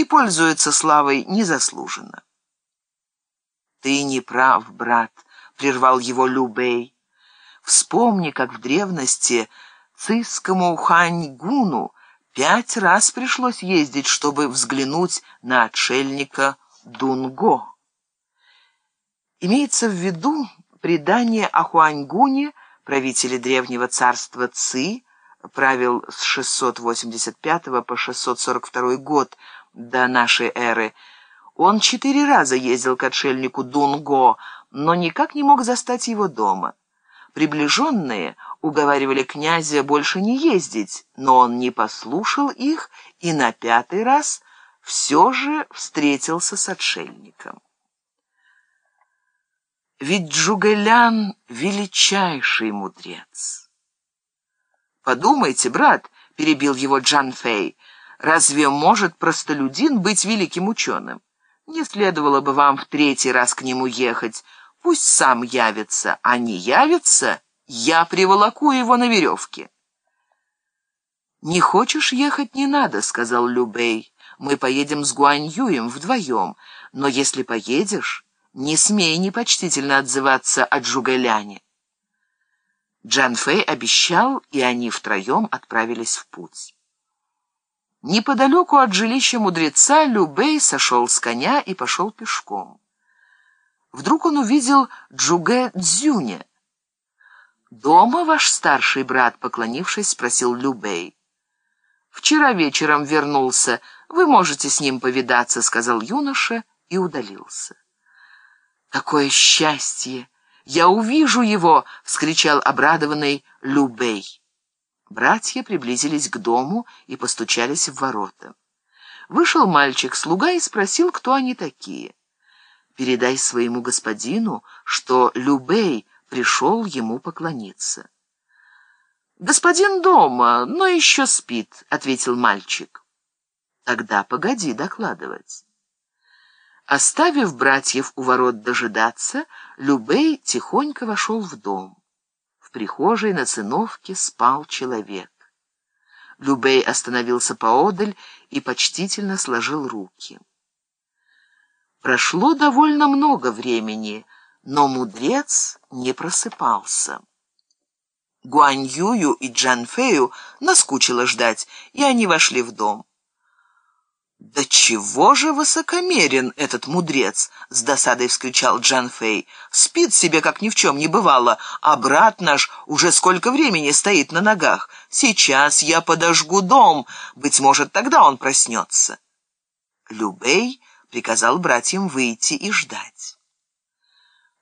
и пользуется славой незаслуженно. «Ты не прав, брат», — прервал его Любей. «Вспомни, как в древности цискому Ханьгуну пять раз пришлось ездить, чтобы взглянуть на отшельника Дунго». Имеется в виду предание о Хуаньгуне, правителе древнего царства Ци, правил с 685 по 642 год до нашей эры, он четыре раза ездил к отшельнику Дунго, но никак не мог застать его дома. Приближенные уговаривали князя больше не ездить, но он не послушал их и на пятый раз все же встретился с отшельником. Ведь Джугэлян — величайший мудрец. «Подумайте, брат», — перебил его Джан Фэй, — «разве может простолюдин быть великим ученым? Не следовало бы вам в третий раз к нему ехать. Пусть сам явится, а не явится, я приволоку его на веревке». «Не хочешь ехать, не надо», — сказал Любей. «Мы поедем с Гуаньюем вдвоем, но если поедешь, не смей непочтительно отзываться о Джугэляне». Джан Фэй обещал, и они втроем отправились в путь. Неподалеку от жилища мудреца Любей сошел с коня и пошел пешком. Вдруг он увидел Джуге Дзюня. «Дома ваш старший брат?» — поклонившись, спросил Любей. «Вчера вечером вернулся. Вы можете с ним повидаться», — сказал юноша и удалился. «Какое счастье! Я увижу его!» — вскричал обрадованный Любей. Братья приблизились к дому и постучались в ворота. Вышел мальчик-слуга и спросил, кто они такие. «Передай своему господину, что Любей пришел ему поклониться». «Господин дома, но еще спит», — ответил мальчик. «Тогда погоди докладывать». Оставив братьев у ворот дожидаться, Любей тихонько вошел в дом. В прихожей на циновке спал человек. Любей остановился поодаль и почтительно сложил руки. Прошло довольно много времени, но мудрец не просыпался. Гуаньюю и Джанфею наскучило ждать, и они вошли в дом. «Да чего же высокомерен этот мудрец!» — с досадой вскричал Джан Фэй. «Спит себе, как ни в чем не бывало, а брат наш уже сколько времени стоит на ногах. Сейчас я подожгу дом, быть может, тогда он проснется». Любей приказал братьям выйти и ждать.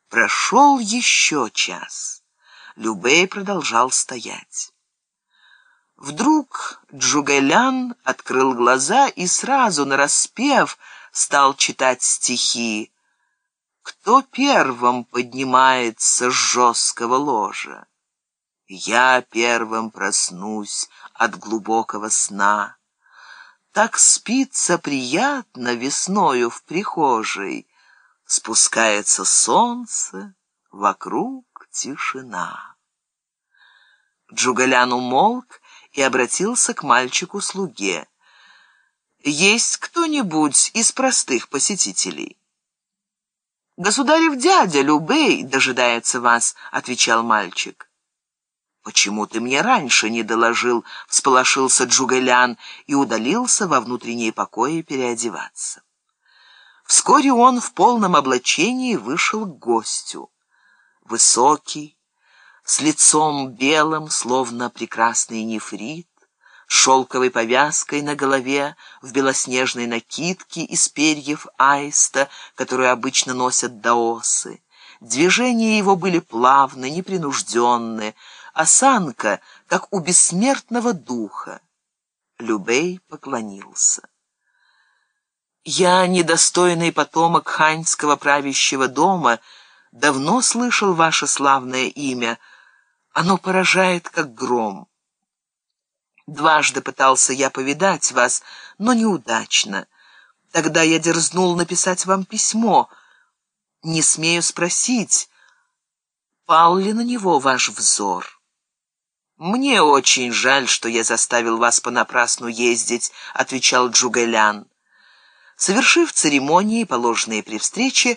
Прошел еще час. Любей продолжал стоять. Вдруг Джугэлян открыл глаза и сразу, нараспев, стал читать стихи. «Кто первым поднимается с жесткого ложа? Я первым проснусь от глубокого сна. Так спится приятно весною в прихожей. Спускается солнце, вокруг тишина». Джугалян умолк и обратился к мальчику-слуге. «Есть кто-нибудь из простых посетителей?» «Государев дядя Любей дожидается вас», — отвечал мальчик. «Почему ты мне раньше не доложил?» — всполошился Джугалян и удалился во внутренние покои переодеваться. Вскоре он в полном облачении вышел к гостю. Высокий, с лицом белым, словно прекрасный нефрит, шелковой повязкой на голове, в белоснежной накидке из перьев аиста, которую обычно носят даосы. Движения его были плавны, непринужденны, осанка, как у бессмертного духа. Любей поклонился. «Я, недостойный потомок ханьского правящего дома, давно слышал ваше славное имя», оно поражает, как гром. Дважды пытался я повидать вас, но неудачно. Тогда я дерзнул написать вам письмо. Не смею спросить, пал ли на него ваш взор. «Мне очень жаль, что я заставил вас понапрасну ездить», — отвечал Джугэлян. Совершив церемонии, положенные при встрече,